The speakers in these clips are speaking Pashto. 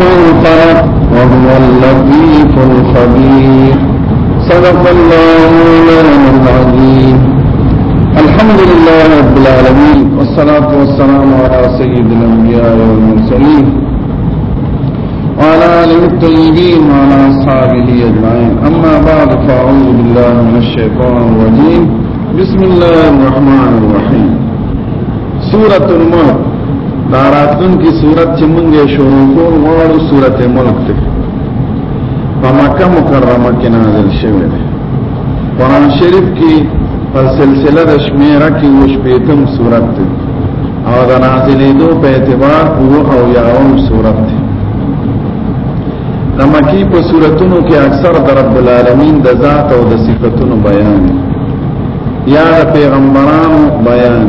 ضيقا وهو اللطيف الخبير صدق الله مولانا العظيم الحمد لله رب العالمين والصلاة والسلام على سيد الأنبياء والمرسلين وعلى آله الطيبين وعلى أصحابه أجمعين أما بعد فأعوذ بالله من الشيطان الرجيم بسم الله الرحمن الرحيم سورۃ الملک دا راتلون کی سورۃ چې مونږه شروع کول غواړو سورۃ ملک ته په مکه مکرمه کې نازل شوه دی قرآن شریف کې په سلسله د شمیره کې وش پیتم سورۃ دی او د نازلې دو په اعتبار وو او یاوم سورۃ دی د مکی په سوراتونو کې اکثر د رب العالمین د ذات او د صفاتونو بیان دی یا د پیغمبرانو بیان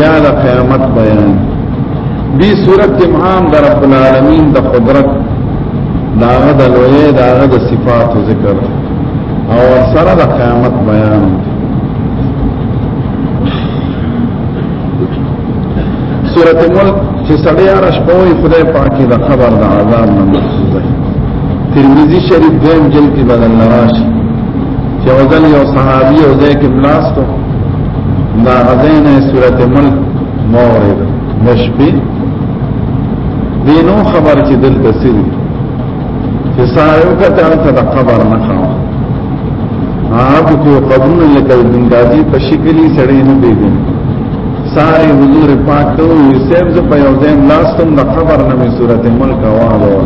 یا د قیامت بیان دی صورت کې مهام د رب العالمین د قدرت داغه د لوی داغه د صفات ذکر او سره د قیامت بیان سورت ملک چې سړی عرش کوي خدای پاکي د خبر د عذاب نه محفوظ ترمذی شریف دیم جلد کې بدل راشي چې وزن یو صحابي او ځای کې بلاستو دا غزینه صورت ملک مورد نشبی دینو خبر چې دلته سری چې سایو کته ته د قبر نه خاو هغه په قبرونو لکه د غازی په شکلی سړی نه دیږي ساري حضور پاک ته یې سیم ز په یو ځای لاستم د قبر نه می صورت ملک واو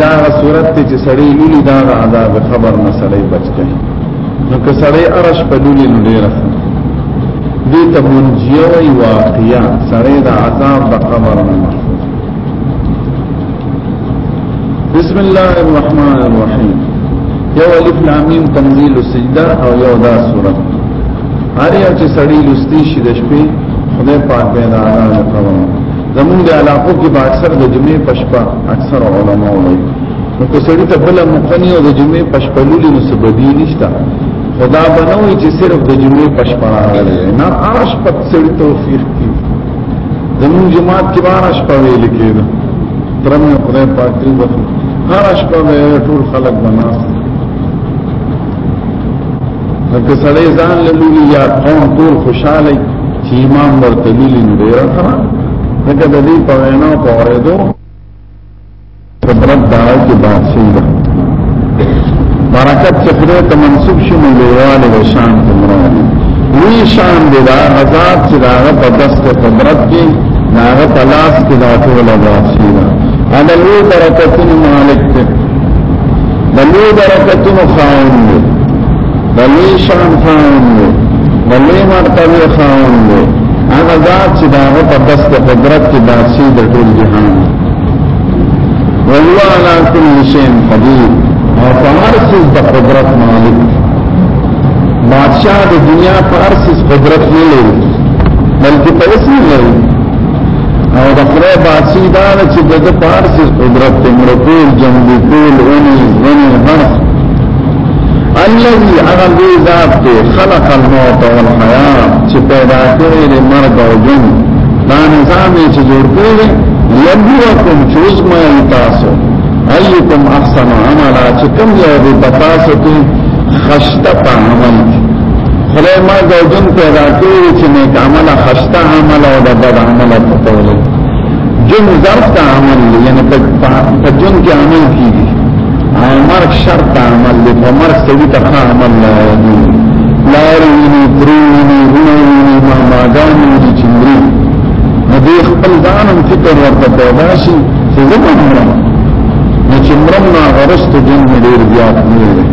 دا صورت ته چې سړی لولي دا عذاب خبر نه سړی بچ کړي نو که سړی ارش په لولي نو ډیر دې ته منجیه وی واقعیا سړی دا عذاب د خبر نه بسم الله الرحمن الرحیم یو الف لام میم تنزيل السجده او یو دا صورت هر یو چې سړی لستی شي د شپې خدای پاک به دا عذاب خبر نه زمونږ د علاقو کې به اکثر د جمعې پښپا اکثر علما وایي نو که سړی ته بل مقنی او د جمعې پښپا لولي نو سبدی نشته خدا بنوي چې صرف د جمعې پښپا راغلی نه ارش په سړی توفیق کی زمونږ جماعت کې بار اش په ویل کېده ترم نه خدای پاک دې وکړي هر اش په ټول خلک بناست که سړی ځان له لولي یا قوم ټول خوشاله چې امام ورته لولي نو ډېره ښه ځکه د دې په وینا او په اورېدو خبرت دا چې بادشي ده برکت چې خدای ته منسوب شي نو لویواله به شان ته مرادي وی شان دی دا غزاد چې دا په دست قدرت کې دا په لاس کې دا ټول بادشي ده انا لوی برکتونه مالک ته بلو برکتونو خاون دی بلې شان خاون دی بلې مرتبه خاون دی هغه ذات چې دا په دس د قدرت کې باسي د ټول جهان وهو على كل شيء قدير او په هر څه د قدرت مالک بادشاہ د دنیا په هر څه قدرت نه لري بلکې په اسم لري او د خره باسی دا چې د د پارس قدرت ته مرکول جنگ کول اونې غنې هر الذي هغه دې ذات ته خلق الموت والحیات چې پیدا کړی د مرګ او ژوند دا نظام چې جوړ کړی یبوکم چوزما تاسو ایکم احسن عملا چې کوم یو دې تاسو ته خشته عمل خدای ما زوجن پیدا کړی چې نیک عمل خسته عمل او د بد عمل په تول جن ظرف ته عمل یعنی په جن کې عمل کیږي او مرګ شرط عمل دی په مرګ سړي ته عمل نه دی لارینی پرینی رونی ماماګانی دی چندری ندی خپل ځانم فکر ورته پیدا شي چې زه مرم نو چې مرم نه غرست جن مې ډیر زیات نه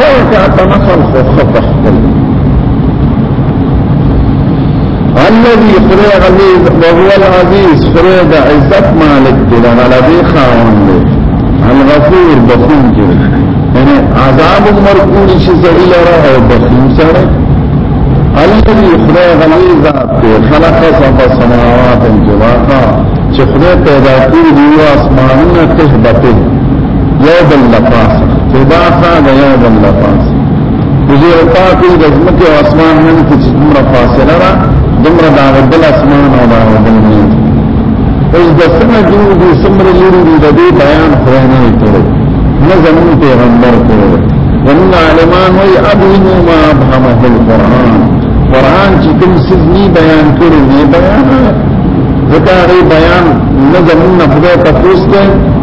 دا کاته نسل خو خطه خپل الذي خره عزيز وهو العزيز خره د عزت مالک دی د غلبې خاوند دی الغفور بخون دی یعنی عذاب مرکول شي ذلیل را او بخون سره الذي خره غلی ذات دی خلق سبع سماوات جواها چې خره پیدا کړی دی اسمانونه تهبته یو بل لپاس لباسا د یو بل لپاس دې او پاکي د ځمکه او اسمان نن کې چې دومره فاصله را دومره دا بل اسمان او دا بل نه اوس د سمه جوړ دي سمره لري د دې بیان خو نه کړو نه زمون پیغمبر کړو ومن علمان وی ابهمو ما ابهمه القرآن قرآن چې کوم سیز نی بیان کړو نه بیان ځکه بیان نه زمون نه خدای تفوس کوي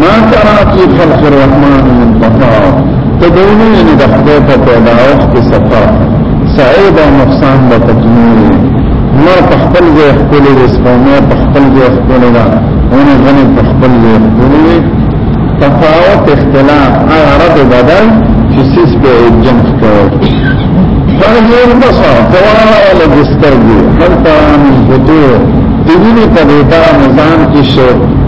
ما ترى في خلق الرحمن من تفاوت تدوني ان دخدت پیداوش کی سفر سعید او نقصان د تکمیل نور په خپل ځای خپل رسپونه په خپل ځای خپل دا ونه غني په خپل ځای خپل تفاوت اختلاف هغه رد بدل چې سیس په جن کوي فرجو البصر فوالا ولا جسترګي هل ترى من فتور دینی په دې دا نظام کې شو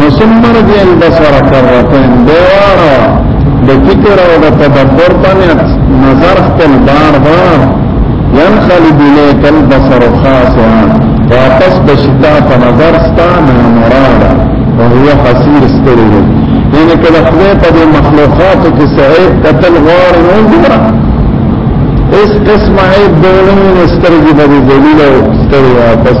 مسمر دی البصر کرتن دیوارا د فکر او د تدبر باندې نظر خپل بار بار ينخلد ليك البصر خاصا واپس بشتا په نظر ستا نه مراد او هو حسير ستري یعنی کله خدای په دې مخلوقاتو کې سعید قتل غوار نه ګورا اس قسم عیب دولین سترګې به دلیل او سترګې واپس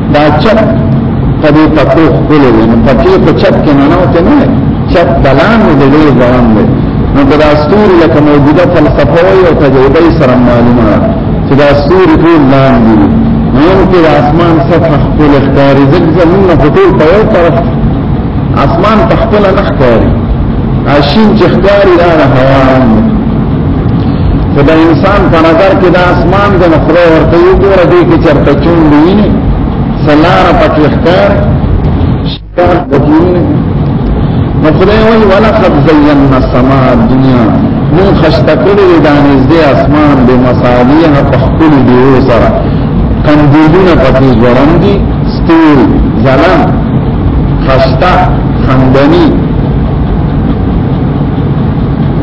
دا چپ په دې پکو خپل دی نو پکې په چپ کې نه نوته نه چپ دلان دی ډېر ځوان دی نو دا ستوري لکه موجوده فلسفه وي او تجربه سره معلومه ده چې دا ستوري ټول لاندې دي نو کې د اسمان سطح خپل ښکاري ځکه زمونږ په ټول په یو طرف اسمان په خپل نه ښکاري اشین چې ښکاري دا هوا خدا انسان په نظر کې د اسمان د نخره ورته یو ګوره دی کې چرته چون دی سلار پکې ښکار ښکار پکې نو خدای وایي ولقد زینا السماء الدنيا من خشت کړي د نږدې اسمان به مصابيح په خپل دیو سره کندیلونه پکې ځوړم دي ستوري ځلام خشتا خندنی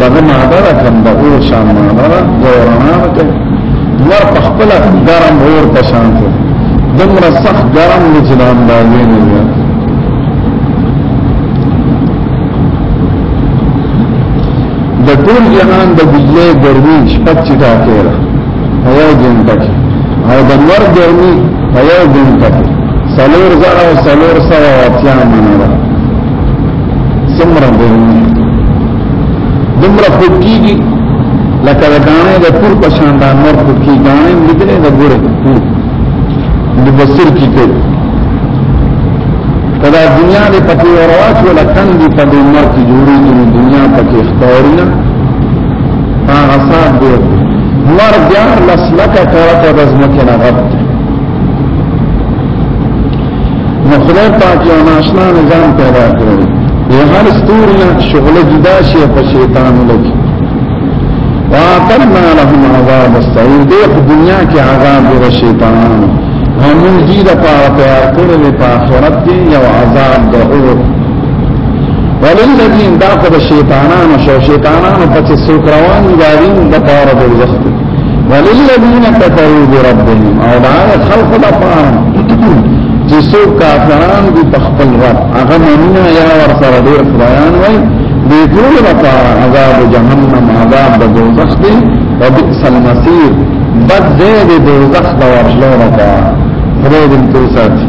دغه ماده را کم د اور شان ماده را دورنا ته نور په خپل ګرم اور په شان ته دمره سخت ګرم نه جنان دا نه نه د ټول جهان د بجلی ګرمي شپږ چټا کېره هوا جنته کې او د نور ګرمي هوا جنته کې سلور زره او سلور سوا اتیا منه سمره دی دمره خوکیږي لکه د دانې د پور په شان د نور خوکي دانې لیدلې د ګوره د بصیر کی کوي کدا دنیا دې پکې ورواچ ولا کندي په دې نور کې جوړې دي دنیا پکې اختیارونه هغه صاحب دې نور بیا لسلکه طرفه د ځمکې نه غوښته نو خدای پاک یو ناشنا نظام پیدا کړی دی هر ستوري نه شغله جدا شي په شیطان لګي واعتدنا لهم عذاب السعير دې په دنیا کې عذاب د شیطان هم دې د پاره تیار کړل په آخرت کې یو عذاب د اور وللذین دا په شیطانانو شو شیطانانو په څیر روان دي د پاره د وخت وللذین کفروا بربهم او دا خلق د پاره چې څو کافران دي په خپل رب هغه مونږه یا ور سره ډیر خدایان وای دې ټول لپاره عذاب جهنم عذاب د دوزخ دی او بئس المصير بد دې د دوزخ د ورشلو لپاره خدای دې تاسو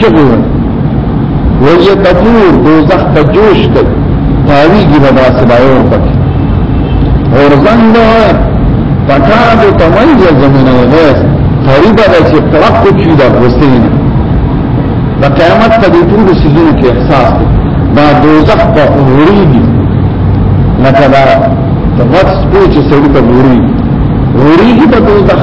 چغو ویه تفور دوزخ تا جوش تا تاویگی بدا سبایور پک اور زنگ دا تکادو تمیز زمین غیث قریبا دا چه پرق چی دا غسین دا قیامت تا دی طول سیزون کی احساس دی دا دوزخ پا غوری دی لکه دا غد سپو چه سڑی پا غوری دی غوری دی پا دوزخ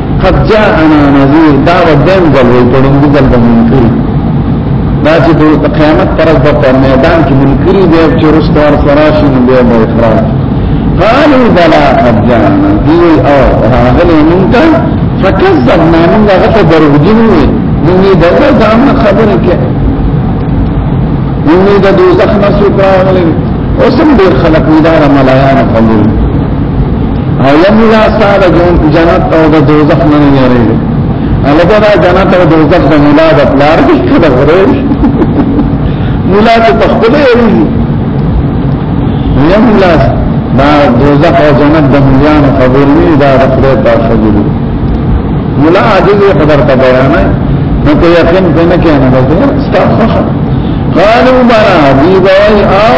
قد جاءنا نذير دا و دیم ځل وی په دې ځل د منکر دا چې د قیامت پر ورځ په میدان کې منکر دی چې رستور سراشي نه دی به اقرار قالوا بلا قد جاءنا دی او هغه مونږ فكذبنا مونږ هغه ته دروغجن وی مونږ دا ځان خبره کې مونږ د دوزخ نه سوکراغلې اوسم ډیر خلک ویدار ملایان قبول او یملا سال جون جنت او د دوزخ نه نه یری الګا دا جنت او دوزخ د مولا د پلار کې کړه غره مولا ته تخبل یری یملا دا دوزخ او جنت د مليان قبول نه دا د خدای په فضل مولا عجز قدر ته بیان نه ته یقین کنه کنه دا ستاسو قالوا بنا دی وای او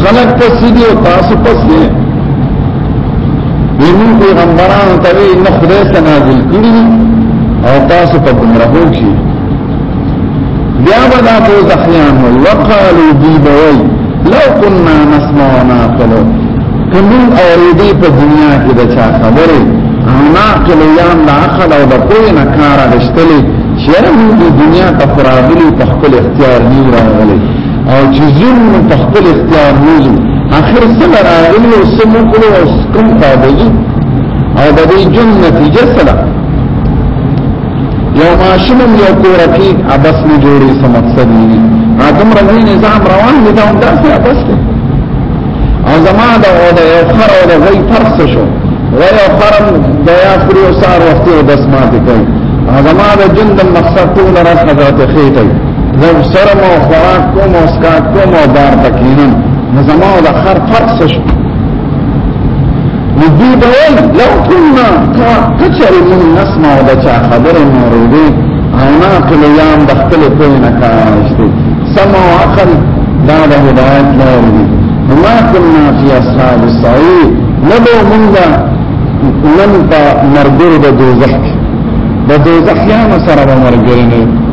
خلق پس دی او تاسو پس دی دیمو پیغمبران تاوی نه خدای ته نازل کړی او تاسو په ګمراهو کې بیا ودا تو زخیان وی وقالو دی بوی لو کننا نسمع و ناقلو کمون اوریدی په دنیا کې د چا خبره ناقل یان د عقل او د پوی نه کار رښتلی شرم د دنیا ته فراغلی په خپل اختیار نیو راغلی او چې زوم په خپل اختیار وځو اخر سره راغلی او سم کړو او کوم فائدې او د دې جن نتیجه سره یو ماشوم یو کورکی ابس نه جوړي سم مقصد نه ادم رضی نظام روان دي دا داسې ابس دی او زما دا او دا یو خر او دا غي فرس شو غي او خرم د یا خري او سار وخت او دسمات کوي زما دا جن د مقصد ټول راځه ته خېټه زه سره مو خوراک کوم او سکاک کوم او بار پکینم نو زما د خر فرق څه شو نو دوی به ویل لو کنا کچرې مونږ نسمع د چا خبرې مو اورېدې او ناقل یام د خپلې پوهې نه کار اخیستې سمع او عقل دا د هدایت لارې دي وما كنا في اصحاب السعير نبو منغا من پا مرگر دا دوزخ دا دوزخ یانا سر با مرگرنه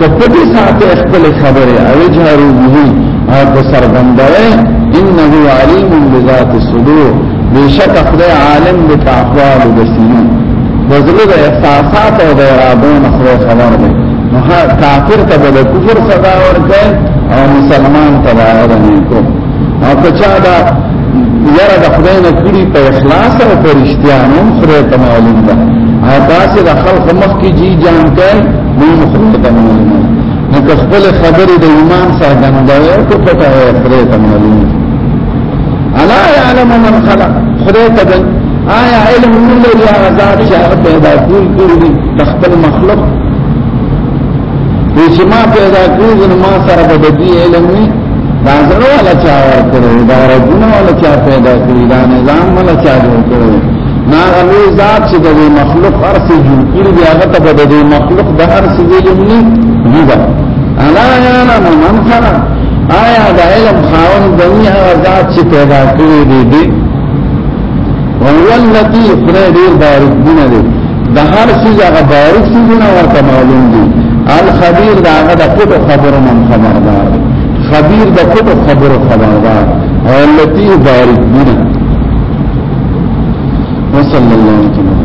کپټي ساته خپل خبره او جارو به او د سرګندره انه علیم بذات الصدور بشک خدای عالم د احوال د سینو د زړه د احساسات او د ارادو نه خدای خبر دی نو کافر ته د کفر سزا ورکړي او مسلمان ته باید نه کو او کچا دا یره د خدای نه کړی په اخلاص او په رښتیا نو خدای ته معلوم ده او تاسو د خلق مخ کې جی جان کوي مونږ خو ته معلومه نه که خپل خبرې د ایمان سره ګنډوي او پټوي خدای ته معلومه الا يعلم من خلق خدای ته آیا علم نه لري هغه ذات چې هغه پیدا کول کړی د خپل مخلوق چې ما پیدا کړی نو ما سره د دې علم نه دا زړه ولا چا ور کړو دا رګونه ولا چا پیدا کړی دا نظام ولا چا جوړ کړو نا غلوی ذات چې د مخلوق ارسي جوړ کړی دی هغه ته د مخلوق د ارسي دی لمني دی دا انا یانا من خلق آیا د علم خاون دنی هغه ذات چې پیدا کړی دی دی وهو الذي خدای ډیر بارک دینه دی د هر څه هغه بارک څه نه ورته معلوم دی الخبير دا هغه د پټو خبرو من خبردار خبير د پټو خبرو خبردار او لطیف بارک دینه وصلى الله عليه وسلم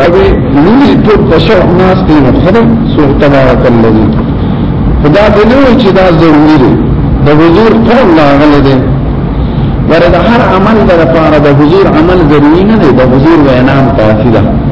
نبی نوی ټول تشرح ناس دی نو خبر سوره تبارک الذی خدا دې نو چې دا ضروری دی د حضور قول لا غل دی ورته هر عمل د لپاره د حضور عمل ضروری نه دی د حضور وینام کافی ده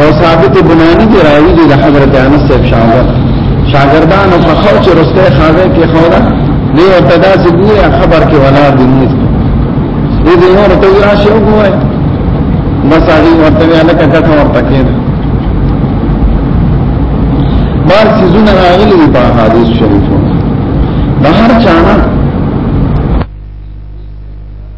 او ثابت بنانی دی راوی دی حضرت انس صاحب شاگرد شاگردان او خو چې رسته خاوه کې خوره دی او تدا چې دی خبر کې ولا دی نه دې دې نور ته راشي او وای بس هغه ورته نه کټه ورته کې بار سيزونه راغلي دی په حدیث شریفو بهر چانه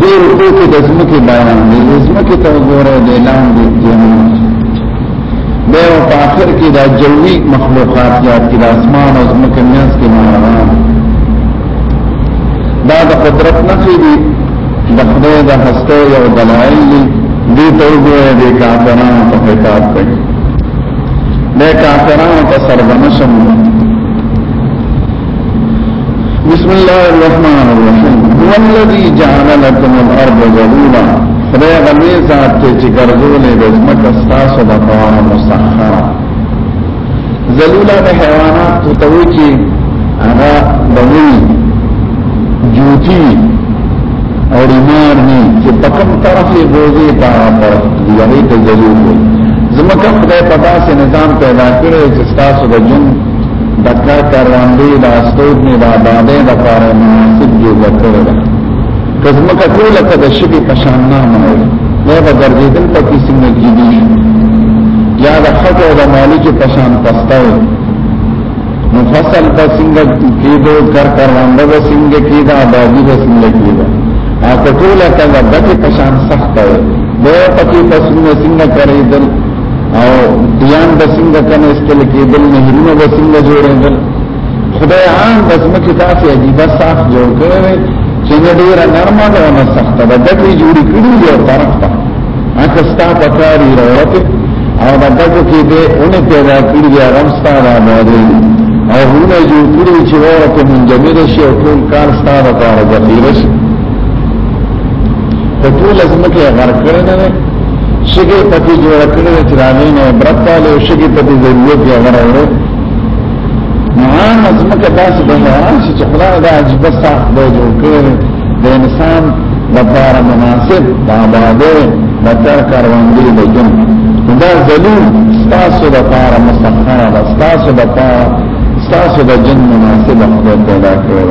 دې رکو کې د ځمکې بیان دی د ځمکې ته وګوره د اعلان دی جنت به او په اخر کې دا جوي مخلوقات یاد کې د اسمان او ځمکې میاس کې ماران دا د قدرت نه دی د خدای د هسته یو دلایل دی دې ته وګوره د کافرانو په خطاب کوي د کافرانو په سربنشم بسم الله الرحمن الرحیم هو الذی جعل لكم الارض ذلولا خدای غنی ذات ته چې ګرځولې د ځمکه ستاسو د پاره مسخره ذلولا د حیوانات ته وایي چې هغه د وی جوتی او ریمار نی چې په کوم طرف یې بوزي په پر دی هغه ته ذلول وایي زمکه خدای په داسې نظام پیدا کړی چې تاسو د جن دکا کروندې د استوګ نه د آبادې د پاره مناسب جوړ کړی ده کزمه کټول ته د شپې په شان نه نه نه به ګرځیدل په کې څنګه کیږي یا د خط او د مالک په شان پستاو نو فصل په څنګه کیږي کر کروندې به څنګه کیږي آبادی به څنګه کیږي ا کټول ته د دکې په شان سخت دی د پکې پسونه څنګه کړی دل او دیان بسنګ کنه استل کېدل نهرونه بسنګ جوړېدل خدای عام بس مکه تاسو عجیب صاف جوړ کړی چې نه ډیر نرمه ده نه سخته ده د دې جوړ کړی یو طرف ته هغه ستا په کاری راوته او د دغه کې به اونې پیدا کړی یا رمستا را باندې او هونه جوړ کړی چې ورته منجمد شي او ټول کار ستا د کار ذخیره شي په ټول ازمکه غرق کړی نه شګه پتی جوړ کړل چې راغی نه عبرت والے او شګه پتی ضرورت یې غره نعام ازمکه داسې د حیران شي چې خدای دا عجیب ساخت به جوړ کړل د انسان لپاره مناسب د آبادې د تر کاروانګي د جن دا ذلیل ستاسو لپاره مسخره ده ستاسو لپاره ستاسو د جن مناسب خدای پیدا کړل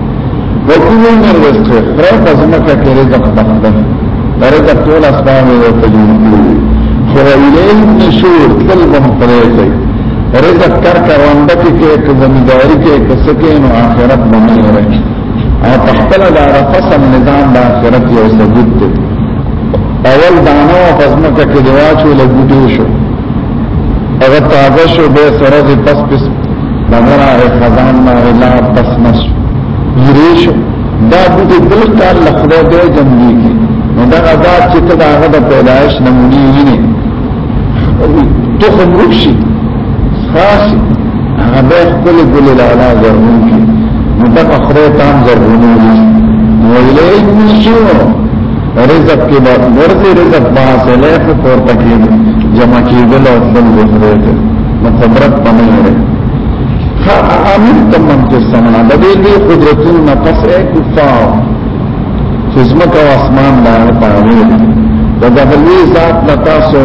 وکولو نه وسته پر پزمکه کې رزق بخته رزق ټول اسباب یې ته جوړ کړی خو الیه نشور تل به پرېږي رزق کر کروانده کې کې که زمینداری کې که سکه نو آخرت باندې راځي او تختل دا فصل نظام د آخرت یو ثبوت دی اول دانو پزمکه کې دیواچو لګوټو شو هغه تازه شو به سره د پس پس دغه راغی خزان نه لا پس نش یریش دا بوټي بل کار لخوا به جنګيږي نو دا غزا چې ته دا غدا پیدائش نمونی ویني تخم وشي خاص هغه به خپل ګل لاله زرمون کی نو دا خره تام زرمون ویلې نشو رزق کې به ورته رزق به حاصله په پور پکې جمع کېدل او بل ورته نو قدرت پنه لري امیر تمام کې سمنا د دې قدرتونو نه پس اے کفار خدمت او اسمان باندې پاوي د دغلي ذات لتاسو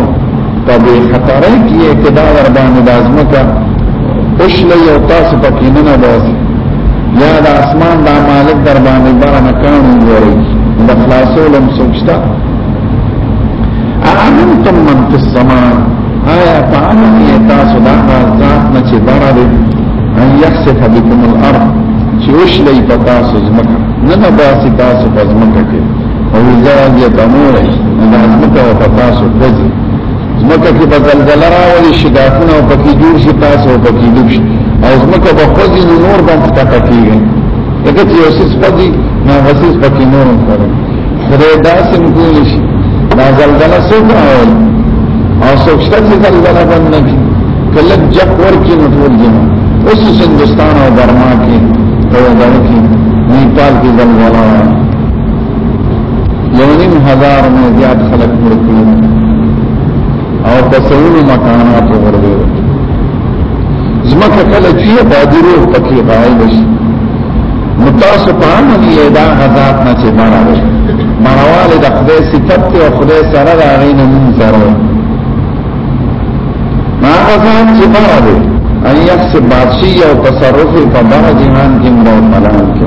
په دې خطر کې اقتدار باندې د ازمکه اوښلې او تاسو پکې نه نه یا د اسمان د مالک در باندې بار نه کانو ګوري د خلاصو لم سوچتا اعلمتم من فی السماء آیا تعلم تاسو دا ذات نه چې بار دی ان یخسف بكم الارض چې وشلې په تاسو زمکه نه نه باسي تاسو په زمکه کې او ځان یې تمور نه زمکه په تاسو کوي زمکه کې په زلزلہ راولي شي غاټونه او پکې جوړ شي تاسو او پکې ډوب شي او زمکه په خوځي نو نور باندې تکا کیږي لکه چې یو څه پدې نو وسیس پکې نور کوي خدای دا سم کولی شي دا زلزلہ څوک راولي او څوک شته چې زلزلہ باندې کی کله جب ورکی نو ټول جن اوس هندستان او برما کې او دغه کې نیپال کې زلزلہ یو نیم هزار نه زیات خلک مړ کړي او په سونو مکاناتو ورغلي زمکه کله چې بادي روح پکې غایب شي نو تاسو په امن یې دا غزاد نه چې مرا وي مرواله د خدای صفت ته او خدای سره د هغه نه مونږ سره ما غزاد چې مرا وي ان یحسب بادشي او تصرف په بره جهان کې مرو ملان کې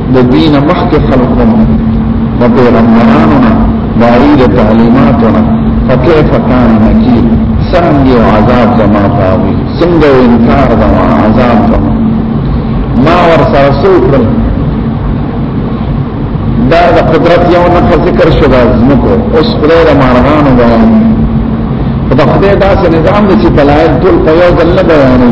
د دین مخک خلقنا و پیغمبراننا دارید تعلیماتنا فکیف کان نکیر سنگی و عذاب زما پاوی سنگ و انکار زما عذاب زما ما ورسا سوکرل دا د قدرت یو نقل ذکر شو دا زمکو اوس خدای د مارغانو بیان دا خدای دا سه نظام دی چې دلایل ټول په یو ځل نه بیانې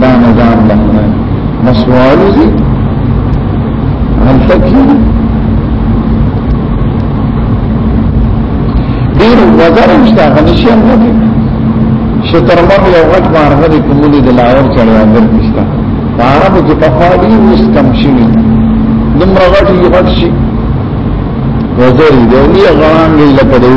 دا نظام له خدای مسوال دي هل فکر ډیر وزر نشته غنشي هم نه شتر مر یو غټ مارغه دي کومولي د لاور چړې اندر نشته عرب کې په خالي اوس کم شي دمر غټ یو غټ شي وزر دی یو غړان لکه دی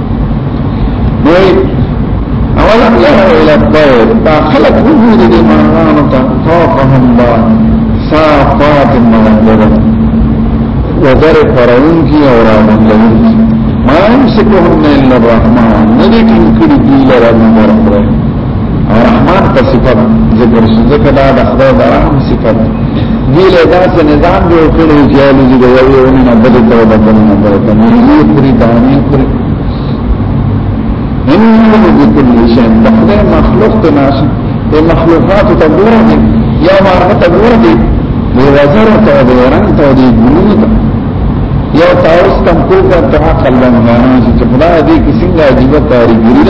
وای اولم يروا الى الطير دا خلق وجود دي مانانو تا فوقهم با صافات مغندر وزر فرعون کی اور آمن لهم ما يمسكهن الا الرحمن ندی کنکری دیل را مبرد او رحمان په صفت ذکر شو ذکر دا د خدای د رحم صفت دی له داسې نظام جوړ کړی چې یو لږی د یو یو نه بده ته د بل نه بده ته نه یو پری دانی پر انه بكل شيء تخدم مخلوق تناش په مخلوقات ته ګوره دي یا مارغه ته ګوره دي د وزر ته د رنگ ته د ګلونو ته یا تاسو کوم کو کا تعقل نه نه چې خدای دې کیسه عجیب کاری ګری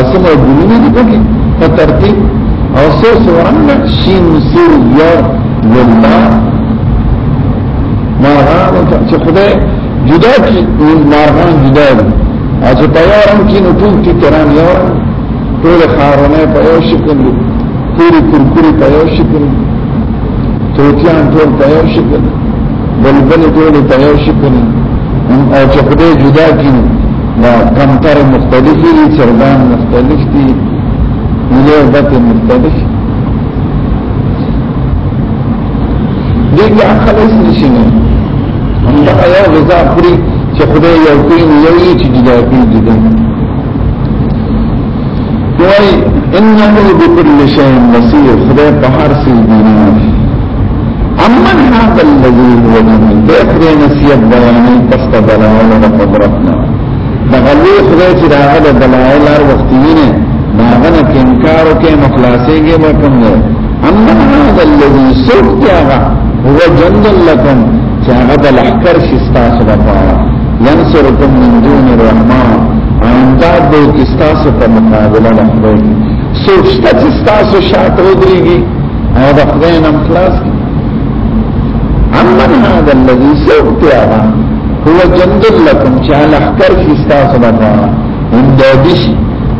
اسمه ګلونه دي پکې په ترتیب او سو سوران ده شین سو یو لولا مارغان چې خدای جدا کی مارغان جدا دي او چې په یو رنګ کې نو ټول تی تران یو رنګ ټول خارونه په یو شکل دي پوری کرکری په یو شکل دي توتیان ټول په یو شکل دي بلبل ټول په یو شکل دي او چې خدای جدا کی نو دا کمتر مختلفی دی چرگان مختلف دی ملیو بط مختلف دیگه اقل اس نشنه همدقه یو غذا خوری چه خدای یو کین یوی چه جدا کین جدا وای انه بكل شيء بصير خدای په هر څه بینه امن هذا الذي هو جميل ده خدای نصیحت بیانې پس ته دلایل او قدرتنا دا غلي خدای چې دا غل دلایل هر وخت ویني دا غنه کې انکار او کې مخلاصيږي به کوم نه امن هذا الذي سوق هو جند لكم چې هغه د لحکر شي ستاسو لپاره ينصركم من دون الرحمن امداد به کستاسو په مقابله د خدای سوچته چې تاسو شاته ودرېږي او د خدای نام خلاص کی امن هذا الذي سوقتیا هو جند لكم چې لخر کې تاسو لپاره امدادش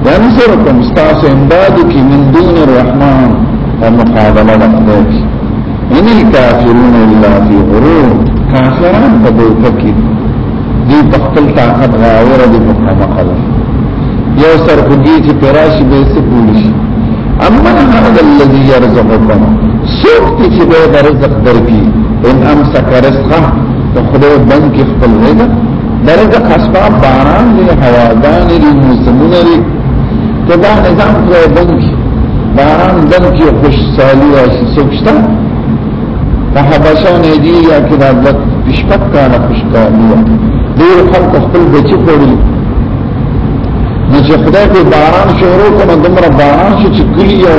ينصركم تاسو امداد کی من دون الرحمن په مقابله د خدای ان الكافرون الا في غرور کافران په دوکه کې دي په خپل طاقت غاور دي په کومه خلک یو سر خوږي چې پراشي به څه پولی شي اما هذا الذي يرزقكم سوق چې به رزق درکې ان امسك رزقه ته خدای بند کې خپل رزق درجه خاصه باران دی هواګان دی موسمونه دی ته دا نظام پرې بند شي باران دم کې خوش سالي راشي سوچتا په حبشه نه دی یا کې دا د شپک کاله خوش کاله ډیر خلک خپل بچي پوری نو چې خدای په باران شروع کړه دومره باران شو چې کلی یو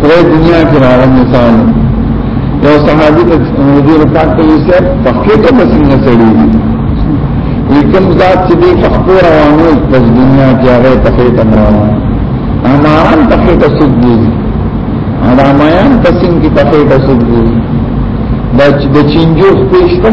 خدای دنیا کې راغلی مثال یو صحابي ته حضور پاک ته یې سر پخې ته مسنګ سړي لیکن ذات چې دې پخپو روانو په دنیا کې هغه پخې ته روانو اماران پخې ته سجدي ادمایان پسین کې پخې ته سجدي د چینجو پېښته